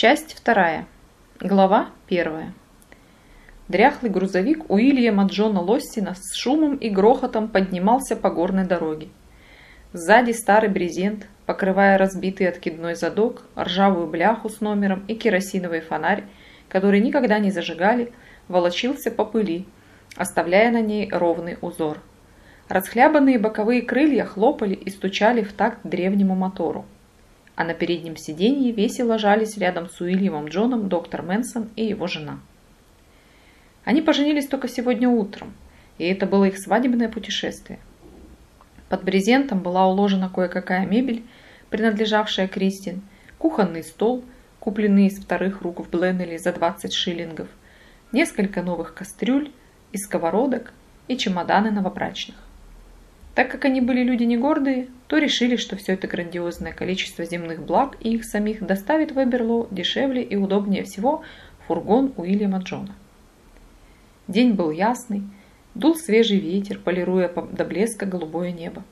Часть вторая. Глава первая. Дряхлый грузовик Уильяма Джона Лоссина с шумом и грохотом поднимался по горной дороге. Сзади старый брезент, покрывая разбитый откидной задок, ржавую бляху с номером и керосиновый фонарь, который никогда не зажигали, волочился по пыли, оставляя на ней ровный узор. Расхлябанные боковые крылья хлопали и стучали в такт древнему мотору а на переднем сиденье весело жались рядом с Уильямом Джоном доктор Мэнсон и его жена. Они поженились только сегодня утром, и это было их свадебное путешествие. Под брезентом была уложена кое-какая мебель, принадлежавшая Кристин, кухонный стол, купленный из вторых рук в Бленнеле за 20 шиллингов, несколько новых кастрюль и сковородок и чемоданы новобрачных. Так как они были люди не гордые, то решили, что все это грандиозное количество земных благ и их самих доставит в Эберлоу дешевле и удобнее всего фургон Уильяма Джона. День был ясный, дул свежий ветер, полируя до блеска голубое небо.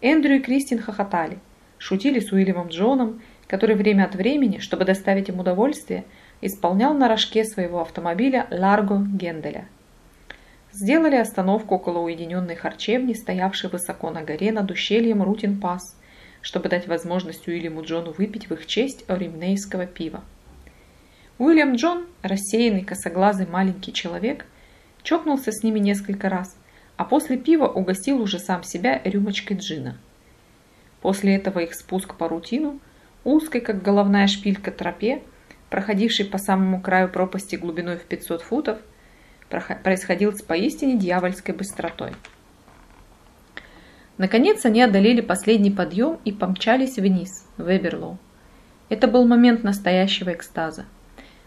Эндрю и Кристин хохотали, шутили с Уильямом Джоном, который время от времени, чтобы доставить им удовольствие, исполнял на рожке своего автомобиля Ларго Генделя – Сделали остановку около уединенной харчевни, стоявшей высоко на горе над ущельем Рутин-Пас, чтобы дать возможность Уильяму Джону выпить в их честь оримнейского пива. Уильям Джон, рассеянный косоглазый маленький человек, чокнулся с ними несколько раз, а после пива угостил уже сам себя рюмочкой джина. После этого их спуск по рутину, узкой, как головная шпилька тропе, проходившей по самому краю пропасти глубиной в 500 футов, происходил с поистине дьявольской быстротой. Наконец они одолели последний подъем и помчались вниз, в Эберлоу. Это был момент настоящего экстаза.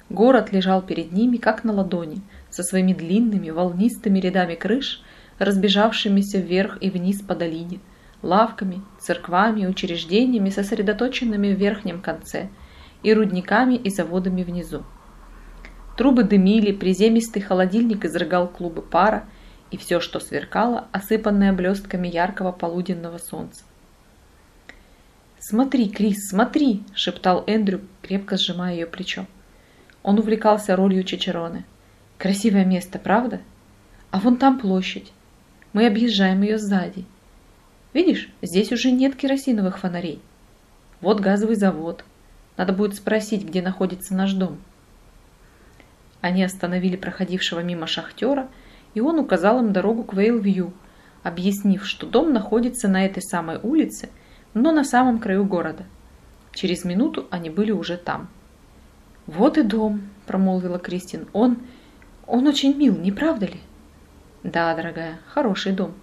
Город лежал перед ними, как на ладони, со своими длинными волнистыми рядами крыш, разбежавшимися вверх и вниз по долине, лавками, церквами, учреждениями, сосредоточенными в верхнем конце, и рудниками и заводами внизу. Трубы дымили, приземистый холодильник изрыгал клубы пара, и все, что сверкало, осыпанное блестками яркого полуденного солнца. «Смотри, Крис, смотри!» – шептал Эндрю, крепко сжимая ее плечо. Он увлекался ролью Чичероны. «Красивое место, правда? А вон там площадь. Мы объезжаем ее сзади. Видишь, здесь уже нет керосиновых фонарей. Вот газовый завод. Надо будет спросить, где находится наш дом». Они остановили проходившего мимо шахтера, и он указал им дорогу к Вейлвью, объяснив, что дом находится на этой самой улице, но на самом краю города. Через минуту они были уже там. «Вот и дом», – промолвила Кристин. «Он... он очень мил, не правда ли?» «Да, дорогая, хороший дом».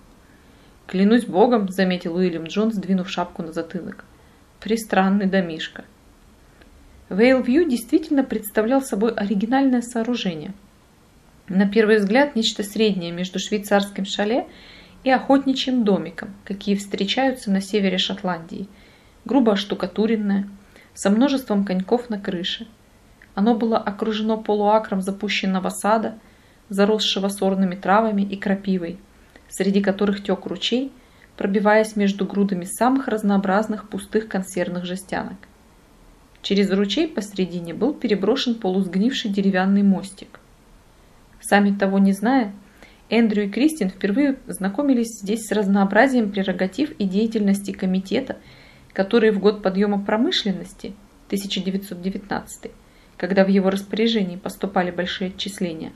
«Клянусь богом», – заметил Уильям Джон, сдвинув шапку на затылок. «Пристранный домишко». Вейлвью действительно представлял собой оригинальное сооружение. На первый взгляд нечто среднее между швейцарским шале и охотничьим домиком, какие встречаются на севере Шотландии, грубо оштукатуренное, со множеством коньков на крыше. Оно было окружено полуакром запущенного сада, заросшего сорными травами и крапивой, среди которых тек ручей, пробиваясь между грудами самых разнообразных пустых консервных жестянок. Через ручей посредине был переброшен полусгнивший деревянный мостик. Сами того не зная, Эндрю и Кристин впервые знакомились здесь с разнообразием прерогатив и деятельности комитета, который в год подъема промышленности 1919, когда в его распоряжении поступали большие отчисления,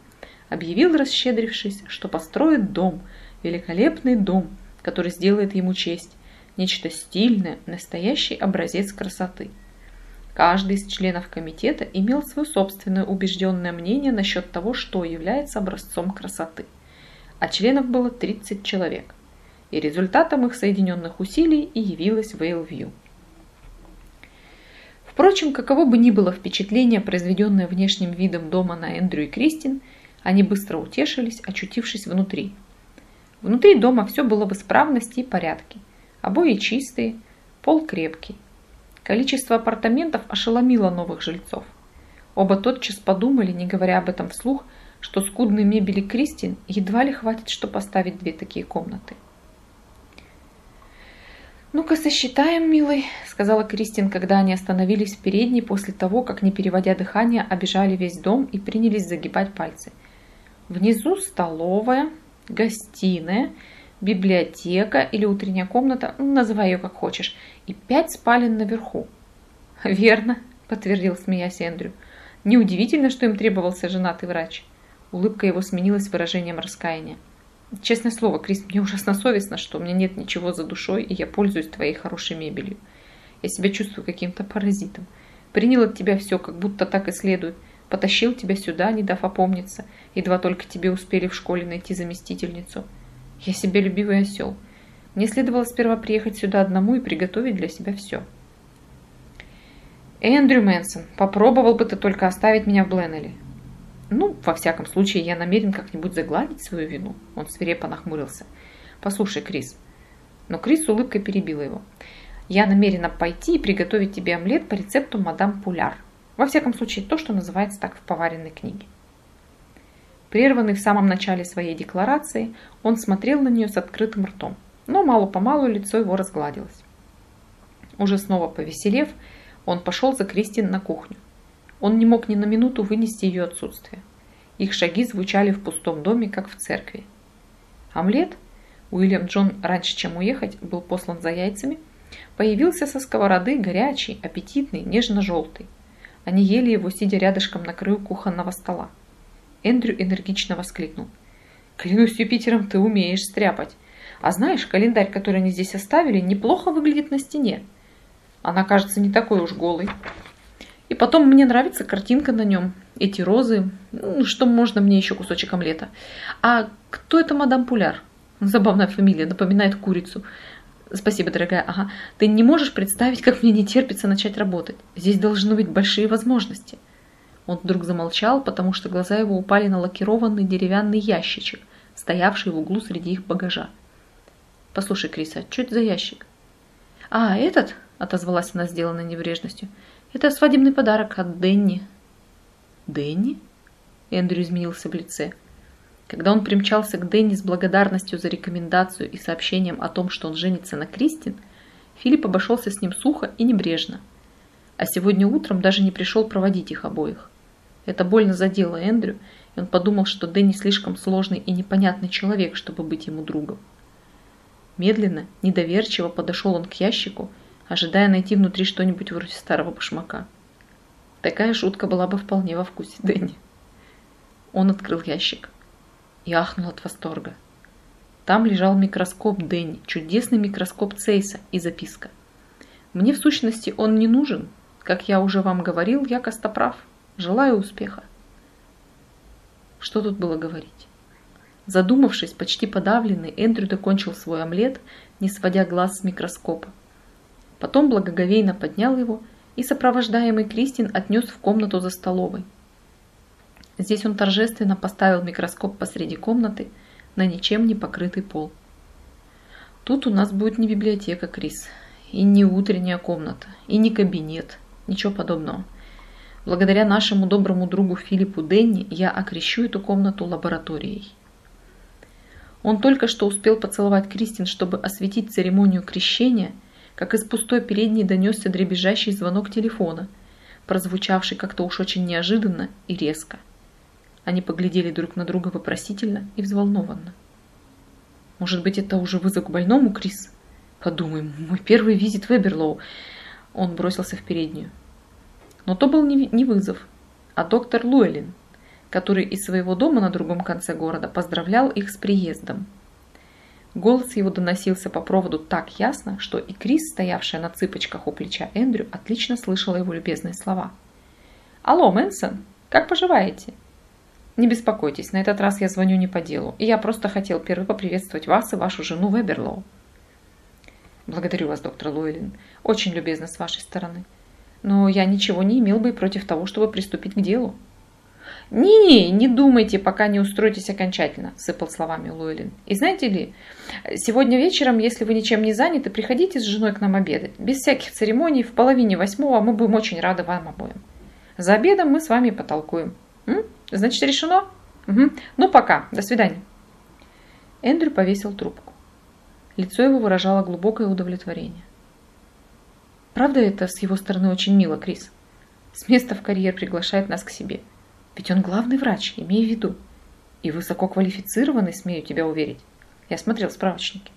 объявил, расщедрившись, что построит дом, великолепный дом, который сделает ему честь, нечто стильное, настоящий образец красоты. Каждый из членов комитета имел свое собственное убежденное мнение насчет того, что является образцом красоты. А членов было 30 человек. И результатом их соединенных усилий и явилась Вейлвью. Впрочем, каково бы ни было впечатление, произведенное внешним видом дома на Эндрю и Кристин, они быстро утешились, очутившись внутри. Внутри дома все было в исправности и порядке. Обои чистые, пол крепкий. Количество апартаментов ошеломило новых жильцов. Оба тотчас подумали, не говоря об этом вслух, что скудной мебели Кристин едва ли хватит, чтобы поставить две такие комнаты. «Ну-ка сосчитаем, милый», — сказала Кристин, когда они остановились в передней после того, как, не переводя дыхание, обижали весь дом и принялись загибать пальцы. «Внизу столовая, гостиная, библиотека или утренняя комната, ну, называй ее как хочешь, и пять спален наверху». «Верно», — подтвердил, смеясь Эндрю. «Неудивительно, что им требовался женатый врач». Улыбка его сменилась выражением раскаяния. Честное слово, Крис, мне ужасно совестно, что у меня нет ничего за душой, и я пользуюсь твоей хорошей мебелью. Я себя чувствую каким-то паразитом. Принял от тебя все, как будто так и следует. Потащил тебя сюда, не дав опомниться. Едва только тебе успели в школе найти заместительницу. Я себе любивый осел. Мне следовало сперва приехать сюда одному и приготовить для себя все. Эндрю Мэнсон, попробовал бы ты только оставить меня в Бленнелли. Ну, во всяком случае, я намерен как-нибудь загладить свою вину. Он свирепо нахмурился. Послушай, Крис. Но Крис с улыбкой перебила его. Я намерена пойти и приготовить тебе омлет по рецепту мадам Пуляр. Во всяком случае, то, что называется так в поваренной книге. Прерванный в самом начале своей декларации, он смотрел на нее с открытым ртом, но мало-помалу лицо его разгладилось. Уже снова повеселев, он пошел за Кристин на кухню. Он не мог ни на минуту вынести ее отсутствие. Их шаги звучали в пустом доме, как в церкви. Омлет, Уильям Джон раньше, чем уехать, был послан за яйцами, появился со сковороды горячий, аппетитный, нежно-желтый. Они ели его, сидя рядышком на краю кухонного стола. Эндрю энергично воскликнул. «Клянусь Юпитером, ты умеешь стряпать. А знаешь, календарь, который они здесь оставили, неплохо выглядит на стене. Она кажется не такой уж голой. И потом мне нравится картинка на нем. Эти розы. Ну, что можно мне еще кусочек омлета. А кто это мадам Пуляр? Забавная фамилия, напоминает курицу. Спасибо, дорогая. Ага. Ты не можешь представить, как мне не терпится начать работать. Здесь должны быть большие возможности. Он вдруг замолчал, потому что глаза его упали на лакированный деревянный ящичек, стоявший в углу среди их багажа. «Послушай, Криса, что это за ящик?» «А, этот?» – отозвалась она, сделанной небрежностью – это свадебный подарок от Денни. Денни? Эндрю изменился в лице. Когда он примчался к Денни с благодарностью за рекомендацию и сообщением о том, что он женится на Кристин, Филипп обошелся с ним сухо и небрежно. А сегодня утром даже не пришел проводить их обоих. Это больно задело Эндрю, и он подумал, что Дэнни слишком сложный и непонятный человек, чтобы быть ему другом. Медленно, недоверчиво подошел он к ящику ожидая найти внутри что-нибудь вроде старого башмака. Такая шутка была бы вполне во вкусе Дэнни. Он открыл ящик и ахнул от восторга. Там лежал микроскоп Дэнни, чудесный микроскоп Цейса и записка. Мне в сущности он не нужен. Как я уже вам говорил, я костоправ. Желаю успеха. Что тут было говорить? Задумавшись, почти подавленный, Эндрю докончил свой омлет, не сводя глаз с микроскопа. Потом благоговейно поднял его и, сопровождаемый Кристин, отнес в комнату за столовой. Здесь он торжественно поставил микроскоп посреди комнаты на ничем не покрытый пол. Тут у нас будет не библиотека, Крис, и не утренняя комната, и не кабинет, ничего подобного. Благодаря нашему доброму другу Филиппу Денни я окрещу эту комнату лабораторией. Он только что успел поцеловать Кристин, чтобы осветить церемонию крещения – как из пустой передней донесся дребезжащий звонок телефона, прозвучавший как-то уж очень неожиданно и резко. Они поглядели друг на друга вопросительно и взволнованно. «Может быть, это уже вызов к больному, Крис?» «Подумай, мой первый визит в Эберлоу». Он бросился в переднюю. Но то был не вызов, а доктор Луэлин, который из своего дома на другом конце города поздравлял их с приездом. Голос его доносился по проводу так ясно, что и Крис, стоявшая на цыпочках у плеча Эндрю, отлично слышала его любезные слова. «Алло, Мэнсон, как поживаете?» «Не беспокойтесь, на этот раз я звоню не по делу, и я просто хотел первый поприветствовать вас и вашу жену Веберлоу». «Благодарю вас, доктор Луэлин. Очень любезно с вашей стороны. Но я ничего не имел бы против того, чтобы приступить к делу. «Не-не, не думайте, пока не устроитесь окончательно», – сыпал словами Луэлин. «И знаете ли, сегодня вечером, если вы ничем не заняты, приходите с женой к нам обедать. Без всяких церемоний, в половине восьмого мы будем очень рады вам обоим. За обедом мы с вами потолкуем. М? Значит, решено? Угу. Ну, пока. До свидания». Эндрю повесил трубку. Лицо его выражало глубокое удовлетворение. Правда это с его стороны очень мило, Крис? С места в карьер приглашает нас к себе. Ведь он главный врач, имей в виду. И высококвалифицированный, смею тебя уверить. Я смотрел справочники.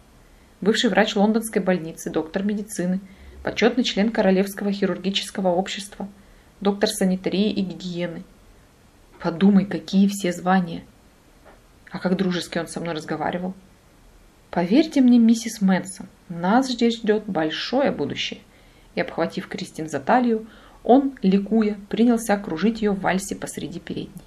Бывший врач лондонской больницы, доктор медицины, почетный член Королевского хирургического общества, доктор санитарии и гигиены. Подумай, какие все звания. А как дружески он со мной разговаривал. Поверьте мне, миссис Мэнсон, нас здесь ждет большое будущее и, обхватив Кристин за талию, он, ликуя, принялся кружить ее в вальсе посреди передней.